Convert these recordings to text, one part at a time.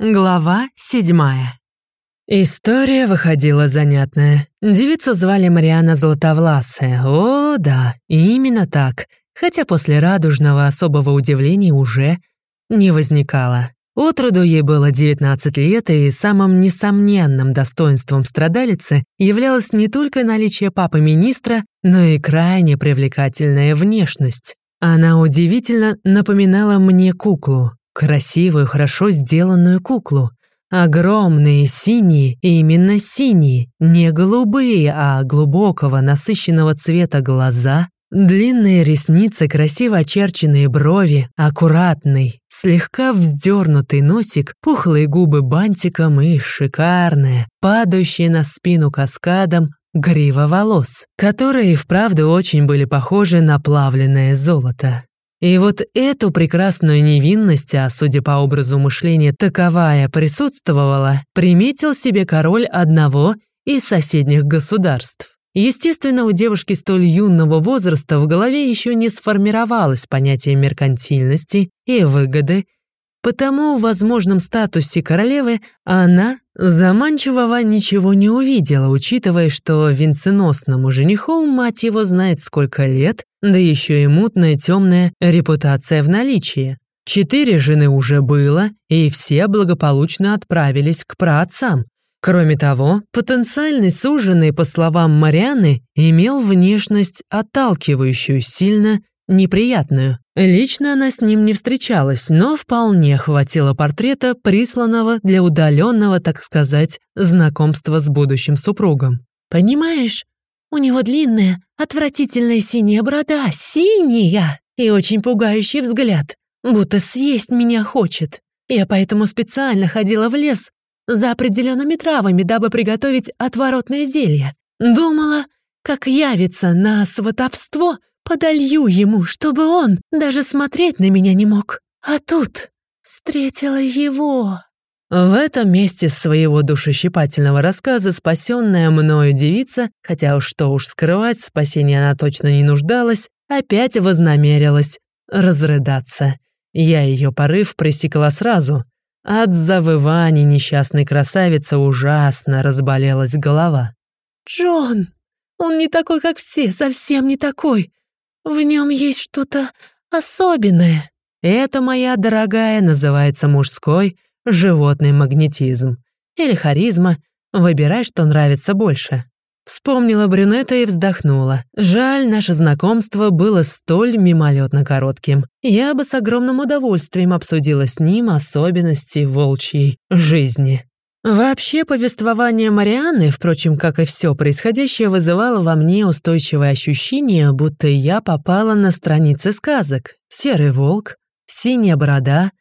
Глава седьмая. История выходила занятная. Девицу звали Мариана Златовласая. О, да, именно так. Хотя после радужного особого удивления уже не возникало. Отроду ей было 19 лет, и самым несомненным достоинством страдалицы являлось не только наличие папы-министра, но и крайне привлекательная внешность. Она удивительно напоминала мне куклу, Красивую, хорошо сделанную куклу. Огромные синие, именно синие, не голубые, а глубокого насыщенного цвета глаза, длинные ресницы, красиво очерченные брови, аккуратный, слегка вздернутый носик, пухлые губы бантиком и шикарная, падающая на спину каскадом, грива волос, которые вправду очень были похожи на плавленное золото. И вот эту прекрасную невинность, а судя по образу мышления таковая присутствовала, приметил себе король одного из соседних государств. Естественно, у девушки столь юного возраста в голове еще не сформировалось понятие меркантильности и выгоды, потому в возможном статусе королевы она заманчивого ничего не увидела, учитывая, что венценосному жениху мать его знает сколько лет, да еще и мутная темная репутация в наличии. Четыре жены уже было, и все благополучно отправились к праотцам. Кроме того, потенциальный суженый, по словам Марианы, имел внешность отталкивающую сильно неприятную. Лично она с ним не встречалась, но вполне хватило портрета, присланного для удаленного, так сказать, знакомства с будущим супругом. «Понимаешь, у него длинная, отвратительная синяя борода, синяя, и очень пугающий взгляд, будто съесть меня хочет. Я поэтому специально ходила в лес за определенными травами, дабы приготовить отворотное зелье. Думала, как явится на сватовство, подолью ему, чтобы он даже смотреть на меня не мог. А тут встретила его. В этом месте своего душещипательного рассказа спасенная мною девица, хотя уж что уж скрывать, спасения она точно не нуждалась, опять вознамерилась разрыдаться. Я ее порыв пресекла сразу. От завываний несчастной красавицы ужасно разболелась голова. «Джон! Он не такой, как все, совсем не такой. В нем есть что-то особенное». Это, моя дорогая, называется мужской животный магнетизм. Или харизма. Выбирай, что нравится больше. Вспомнила брюнета и вздохнула. Жаль, наше знакомство было столь мимолетно коротким. Я бы с огромным удовольствием обсудила с ним особенности волчьей жизни. Вообще, повествование Марианны, впрочем, как и все происходящее, вызывало во мне устойчивое ощущение, будто я попала на страницы сказок. Серый волк, синяя борода,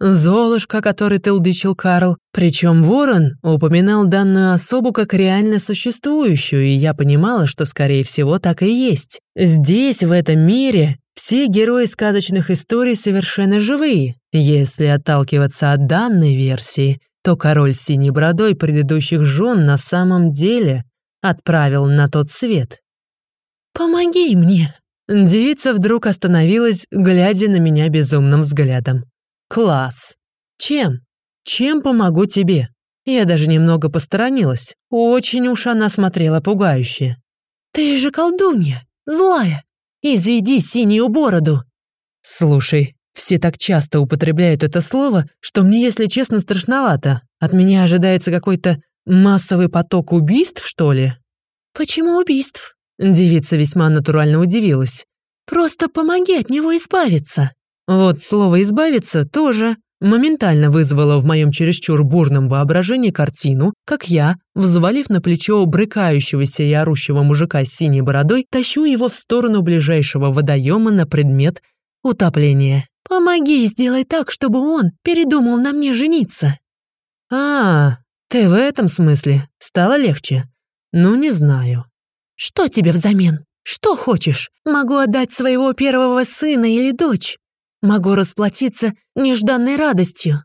Золушка, который тылдычил Карл. Причем Ворон упоминал данную особу как реально существующую, и я понимала, что, скорее всего, так и есть. Здесь, в этом мире, все герои сказочных историй совершенно живые, если отталкиваться от данной версии — то король с синей бородой предыдущих жен на самом деле отправил на тот свет. «Помоги мне!» Девица вдруг остановилась, глядя на меня безумным взглядом. «Класс! Чем? Чем помогу тебе?» Я даже немного посторонилась. Очень уж она смотрела пугающе. «Ты же колдунья, злая! Изведи синюю бороду!» «Слушай, все так часто употребляют это слово, что мне, если честно, страшновато. От меня ожидается какой-то массовый поток убийств, что ли? Почему убийств? Девица весьма натурально удивилась. Просто помоги от него избавиться. Вот слово «избавиться» тоже моментально вызвало в моем чересчур бурном воображении картину, как я, взвалив на плечо брыкающегося и орущего мужика с синей бородой, тащу его в сторону ближайшего водоема на предмет утопления. Помоги сделай так, чтобы он передумал на мне жениться». «А, ты в этом смысле? Стало легче? Ну, не знаю». «Что тебе взамен? Что хочешь? Могу отдать своего первого сына или дочь. Могу расплатиться нежданной радостью».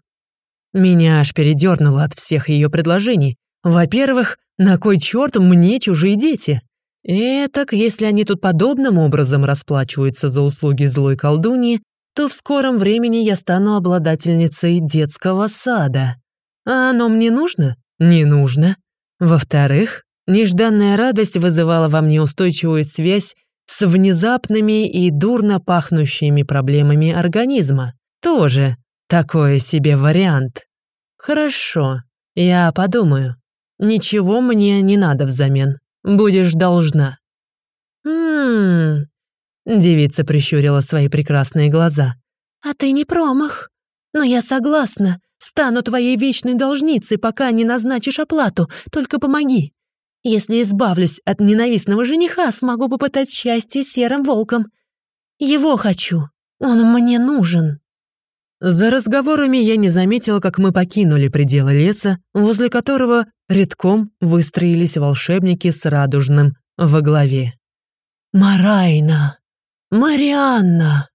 Меня аж передернуло от всех ее предложений. Во-первых, на кой черт мне чужие дети? Этак, если они тут подобным образом расплачиваются за услуги злой колдуньи, то в скором времени я стану обладательницей детского сада. А оно мне нужно? Не нужно. Во-вторых, нежданная радость вызывала во мне устойчивую связь с внезапными и дурно пахнущими проблемами организма. Тоже такой себе вариант. Хорошо, я подумаю. Ничего мне не надо взамен. Будешь должна. Ммм... Девица прищурила свои прекрасные глаза. «А ты не промах. Но я согласна. Стану твоей вечной должницей, пока не назначишь оплату. Только помоги. Если избавлюсь от ненавистного жениха, смогу попытать счастье серым волком. Его хочу. Он мне нужен». За разговорами я не заметила, как мы покинули пределы леса, возле которого редком выстроились волшебники с радужным во главе. «Марайна! Марианна!»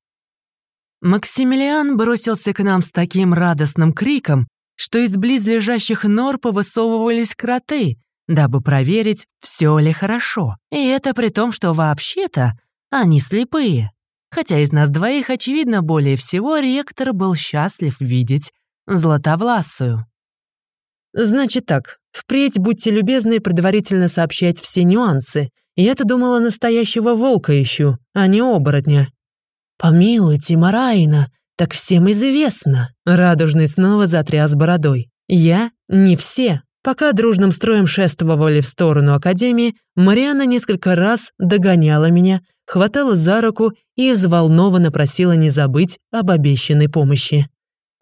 Максимилиан бросился к нам с таким радостным криком, что из близлежащих нор повысовывались кроты, дабы проверить, все ли хорошо. И это при том, что вообще-то они слепые. Хотя из нас двоих, очевидно, более всего ректор был счастлив видеть Златовласую. «Значит так, впредь будьте любезны предварительно сообщать все нюансы. Я-то думала, настоящего волка ищу, а не оборотня». «Помилуйте, Мараина, так всем известно». Радужный снова затряс бородой. «Я? Не все». Пока дружным строем шествовали в сторону Академии, Мариана несколько раз догоняла меня, хватала за руку и взволнованно просила не забыть об обещанной помощи.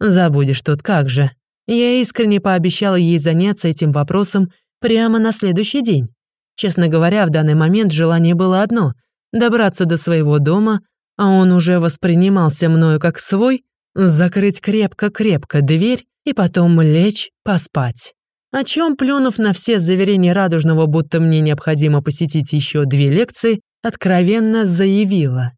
«Забудешь тут как же». Я искренне пообещала ей заняться этим вопросом прямо на следующий день. Честно говоря, в данный момент желание было одно — добраться до своего дома, а он уже воспринимался мною как свой, закрыть крепко-крепко дверь и потом лечь поспать. О чем, плюнув на все заверения Радужного, будто мне необходимо посетить еще две лекции, откровенно заявила.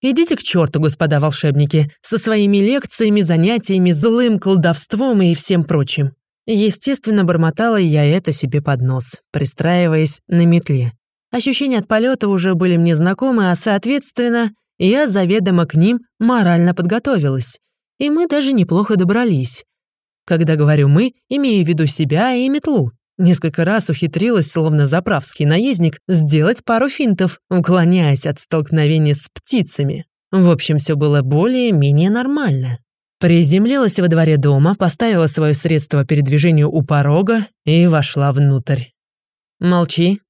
«Идите к черту, господа волшебники, со своими лекциями, занятиями, злым колдовством и всем прочим». Естественно, бормотала я это себе под нос, пристраиваясь на метле. Ощущения от полета уже были мне знакомы, а, соответственно, я заведомо к ним морально подготовилась. И мы даже неплохо добрались. Когда говорю «мы», имею в виду себя и метлу. Несколько раз ухитрилась, словно заправский наездник, сделать пару финтов, уклоняясь от столкновения с птицами. В общем, все было более-менее нормально. Приземлилась во дворе дома, поставила свое средство передвижения у порога и вошла внутрь. «Молчи»,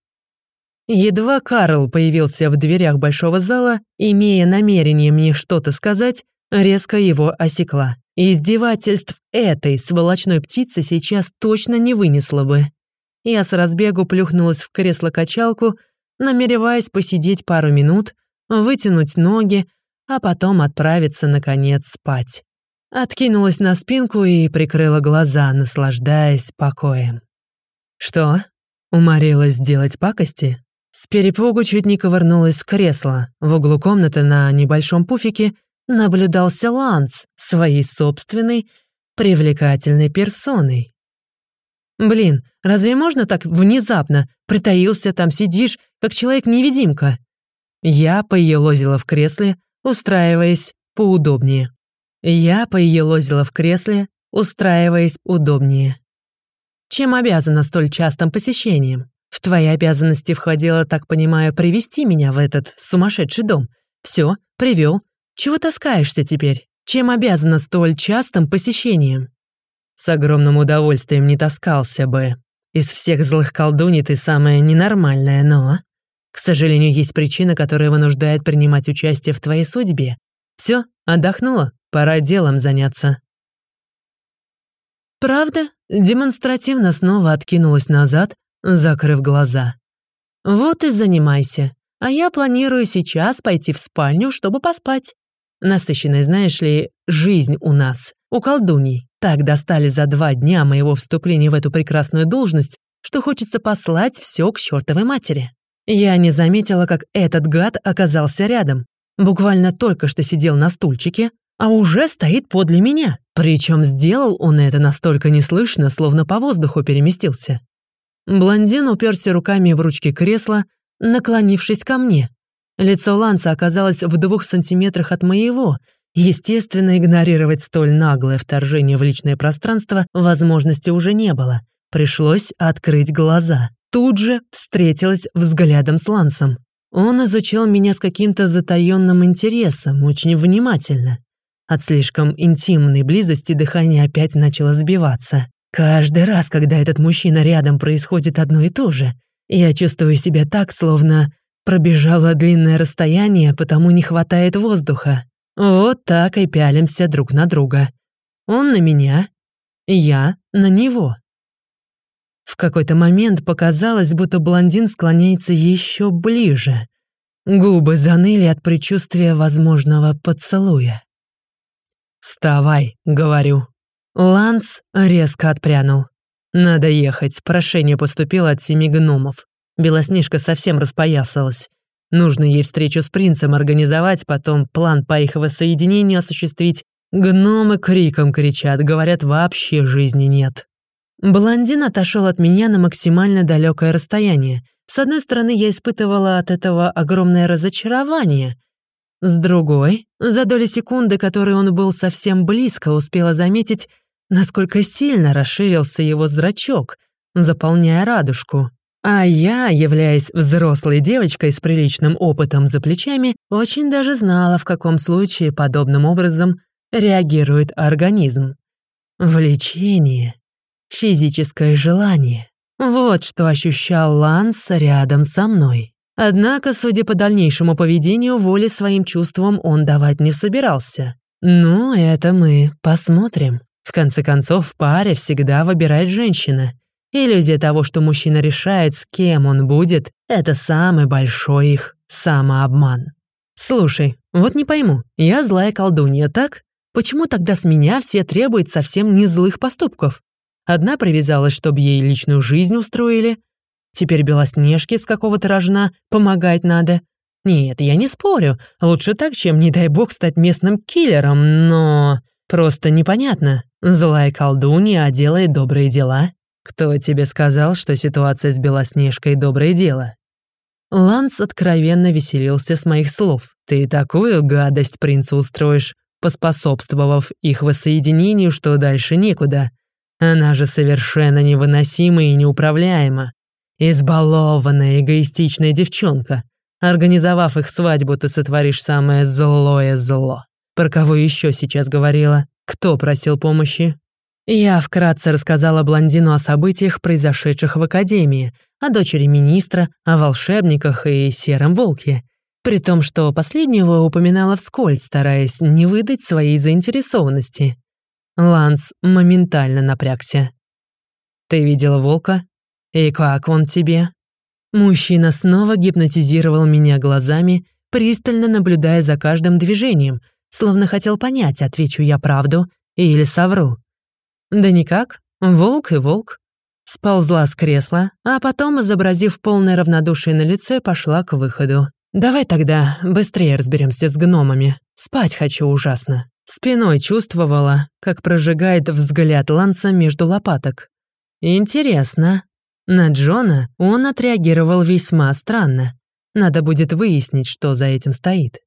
Едва Карл появился в дверях большого зала, имея намерение мне что-то сказать, резко его осекла. Издевательств этой сволочной птицы сейчас точно не вынесла бы. Я с разбегу плюхнулась в кресло-качалку, намереваясь посидеть пару минут, вытянуть ноги, а потом отправиться, наконец, спать. Откинулась на спинку и прикрыла глаза, наслаждаясь покоем. «Что? Уморилась сделать пакости?» С перепугу чуть не ковырнулась с кресла. В углу комнаты на небольшом пуфике наблюдался Ланс своей собственной привлекательной персоной. «Блин, разве можно так внезапно? Притаился там, сидишь, как человек-невидимка». Я поелозила в кресле, устраиваясь поудобнее. Я поелозила в кресле, устраиваясь удобнее. Чем обязана столь частым посещением? В твои обязанности входило, так понимаю, привести меня в этот сумасшедший дом. Все, привел. Чего таскаешься теперь? Чем обязана столь частым посещением? С огромным удовольствием не таскался бы. Из всех злых колдуней ты самая ненормальная, но... К сожалению, есть причина, которая вынуждает принимать участие в твоей судьбе. Все, отдохнула? Пора делом заняться. Правда? Демонстративно снова откинулась назад, закрыв глаза. «Вот и занимайся. А я планирую сейчас пойти в спальню, чтобы поспать. Насыщенная, знаешь ли, жизнь у нас, у колдуней. Так достали за два дня моего вступления в эту прекрасную должность, что хочется послать все к чертовой матери. Я не заметила, как этот гад оказался рядом. Буквально только что сидел на стульчике, а уже стоит подле меня. Причем сделал он это настолько неслышно, словно по воздуху переместился. Блондин уперся руками в ручки кресла, наклонившись ко мне. Лицо Ланса оказалось в двух сантиметрах от моего, Естественно, игнорировать столь наглое вторжение в личное пространство возможности уже не было. Пришлось открыть глаза. Тут же встретилась взглядом с Лансом. Он изучал меня с каким-то затаённым интересом, очень внимательно. От слишком интимной близости дыхание опять начало сбиваться. Каждый раз, когда этот мужчина рядом, происходит одно и то же. Я чувствую себя так, словно пробежала длинное расстояние, потому не хватает воздуха. Вот так и пялимся друг на друга. Он на меня, я на него. В какой-то момент показалось, будто блондин склоняется еще ближе. Губы заныли от предчувствия возможного поцелуя. «Вставай», — говорю. Ланс резко отпрянул. «Надо ехать, прошение поступило от семи гномов. Белоснежка совсем распоясалась. Нужно ей встречу с принцем организовать, потом план по их воссоединению осуществить. Гномы криком кричат, говорят, вообще жизни нет. Блондин отошел от меня на максимально далекое расстояние. С одной стороны, я испытывала от этого огромное разочарование. С другой, за доли секунды, которой он был совсем близко, успела заметить, насколько сильно расширился его зрачок, заполняя радужку. А я, являясь взрослой девочкой с приличным опытом за плечами, очень даже знала, в каком случае подобным образом реагирует организм. Влечение, физическое желание. Вот что ощущал Ланс рядом со мной. Однако, судя по дальнейшему поведению, воли своим чувствам он давать не собирался. Ну, это мы посмотрим. В конце концов, в паре всегда выбирает женщина — Иллюзия того, что мужчина решает, с кем он будет, это самый большой их самообман. Слушай, вот не пойму, я злая колдунья, так? Почему тогда с меня все требуют совсем не злых поступков? Одна привязалась, чтобы ей личную жизнь устроили. Теперь Белоснежке с какого-то рожна помогать надо. Нет, я не спорю. Лучше так, чем, не дай бог, стать местным киллером, но... Просто непонятно. Злая колдунья, а делает добрые дела. «Кто тебе сказал, что ситуация с Белоснежкой — доброе дело?» Ланс откровенно веселился с моих слов. «Ты такую гадость принцу устроишь, поспособствовав их воссоединению, что дальше некуда. Она же совершенно невыносима и неуправляема. Избалованная, эгоистичная девчонка. Организовав их свадьбу, ты сотворишь самое злое зло. Про кого еще сейчас говорила? Кто просил помощи? Я вкратце рассказала блондину о событиях, произошедших в Академии, о дочери министра, о волшебниках и сером волке. При том, что последнего упоминала вскользь, стараясь не выдать своей заинтересованности. Ланс моментально напрягся. «Ты видела волка? И как он тебе?» Мужчина снова гипнотизировал меня глазами, пристально наблюдая за каждым движением, словно хотел понять, отвечу я правду или совру. Да никак, волк и волк. Сползла с кресла, а потом, изобразив полное равнодушие на лице, пошла к выходу. «Давай тогда быстрее разберемся с гномами. Спать хочу ужасно». Спиной чувствовала, как прожигает взгляд Ланса между лопаток. Интересно. На Джона он отреагировал весьма странно. Надо будет выяснить, что за этим стоит.